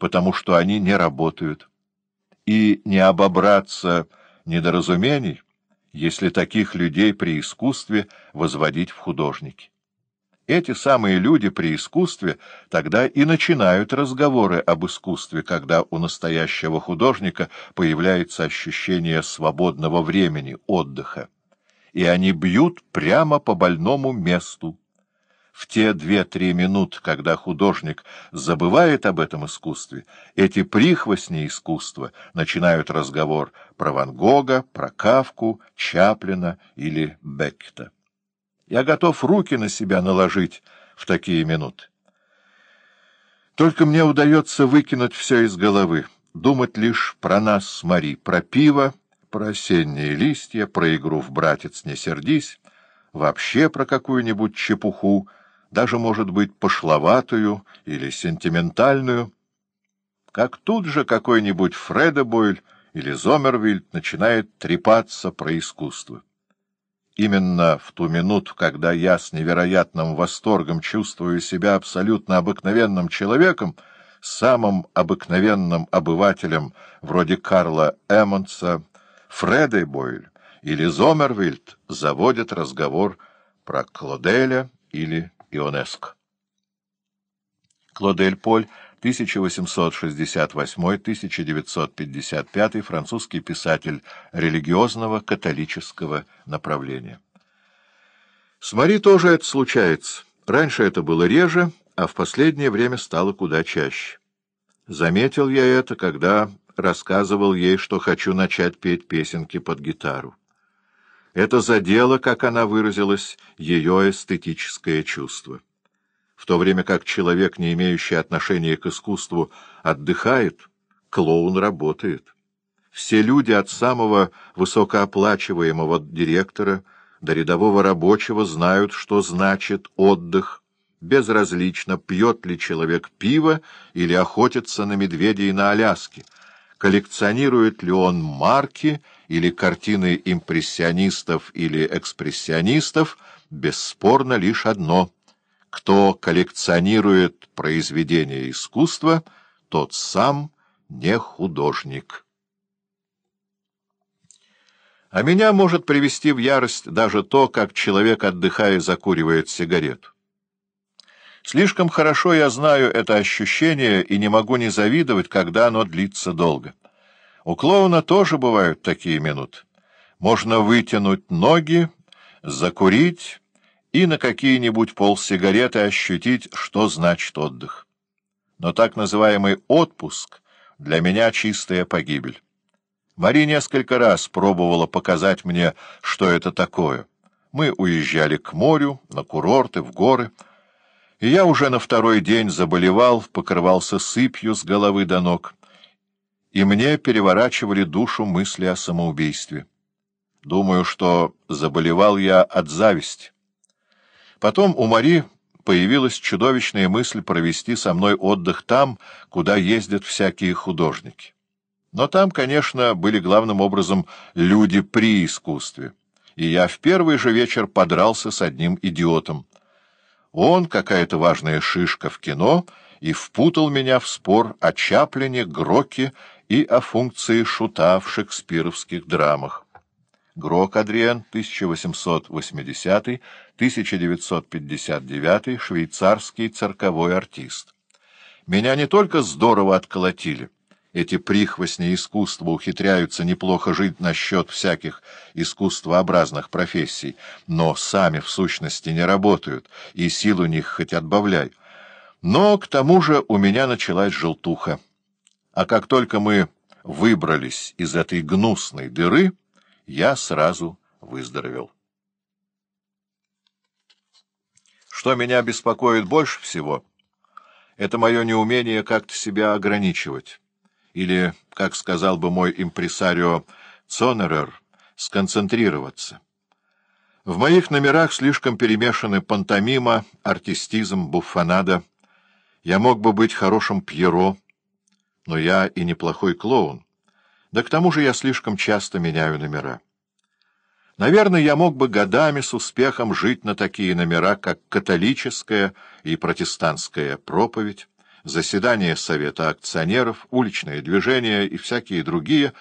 потому что они не работают. И не обобраться недоразумений, если таких людей при искусстве возводить в художники. Эти самые люди при искусстве тогда и начинают разговоры об искусстве, когда у настоящего художника появляется ощущение свободного времени, отдыха. И они бьют прямо по больному месту. В те две-три минуты, когда художник забывает об этом искусстве, эти прихвостни искусства начинают разговор про Ван Гога, про Кавку, Чаплина или Беккета. Я готов руки на себя наложить в такие минуты. Только мне удается выкинуть все из головы, думать лишь про нас с Мари, про пиво, про осенние листья, про игру в «Братец, не сердись», вообще про какую-нибудь чепуху, даже, может быть, пошловатую или сентиментальную. Как тут же какой-нибудь Фредебойль или Зомервильд начинает трепаться про искусство. Именно в ту минуту, когда я с невероятным восторгом чувствую себя абсолютно обыкновенным человеком, самым обыкновенным обывателем, вроде Карла Эммонса, Фреда Бойль или Зомервильд заводят разговор про Клоделя или Ионеско. Клодель Поль 1868-1955, французский писатель религиозного католического направления. С Мари тоже это случается. Раньше это было реже, а в последнее время стало куда чаще. Заметил я это, когда рассказывал ей, что хочу начать петь песенки под гитару. Это задело, как она выразилась, ее эстетическое чувство в то время как человек, не имеющий отношения к искусству, отдыхает, клоун работает. Все люди от самого высокооплачиваемого директора до рядового рабочего знают, что значит отдых. Безразлично, пьет ли человек пиво или охотится на медведей на Аляске, коллекционирует ли он марки или картины импрессионистов или экспрессионистов, бесспорно лишь одно — кто коллекционирует произведения искусства, тот сам не художник. А меня может привести в ярость даже то, как человек, отдыхая, закуривает сигарету. Слишком хорошо я знаю это ощущение и не могу не завидовать, когда оно длится долго. У клоуна тоже бывают такие минуты. Можно вытянуть ноги, закурить и на какие-нибудь полсигареты ощутить, что значит отдых. Но так называемый отпуск для меня чистая погибель. Мари несколько раз пробовала показать мне, что это такое. Мы уезжали к морю, на курорты, в горы, и я уже на второй день заболевал, покрывался сыпью с головы до ног, и мне переворачивали душу мысли о самоубийстве. Думаю, что заболевал я от зависти. Потом у Мари появилась чудовищная мысль провести со мной отдых там, куда ездят всякие художники. Но там, конечно, были главным образом люди при искусстве, и я в первый же вечер подрался с одним идиотом. Он, какая-то важная шишка в кино, и впутал меня в спор о Чаплине, Гроке и о функции шута в шекспировских драмах. Грок Адриен, 1880-1959, швейцарский цирковой артист. Меня не только здорово отколотили, эти прихвостни искусства ухитряются неплохо жить насчет всяких искусствообразных профессий, но сами в сущности не работают, и сил у них хоть отбавляй. Но к тому же у меня началась желтуха. А как только мы выбрались из этой гнусной дыры я сразу выздоровел. Что меня беспокоит больше всего, это мое неумение как-то себя ограничивать. Или, как сказал бы мой импресарио Цонерер, сконцентрироваться. В моих номерах слишком перемешаны пантомима, артистизм, буффонада. Я мог бы быть хорошим Пьеро, но я и неплохой клоун. Да к тому же я слишком часто меняю номера. Наверное, я мог бы годами с успехом жить на такие номера, как католическая и протестантская проповедь, заседания Совета акционеров, уличные движения и всякие другие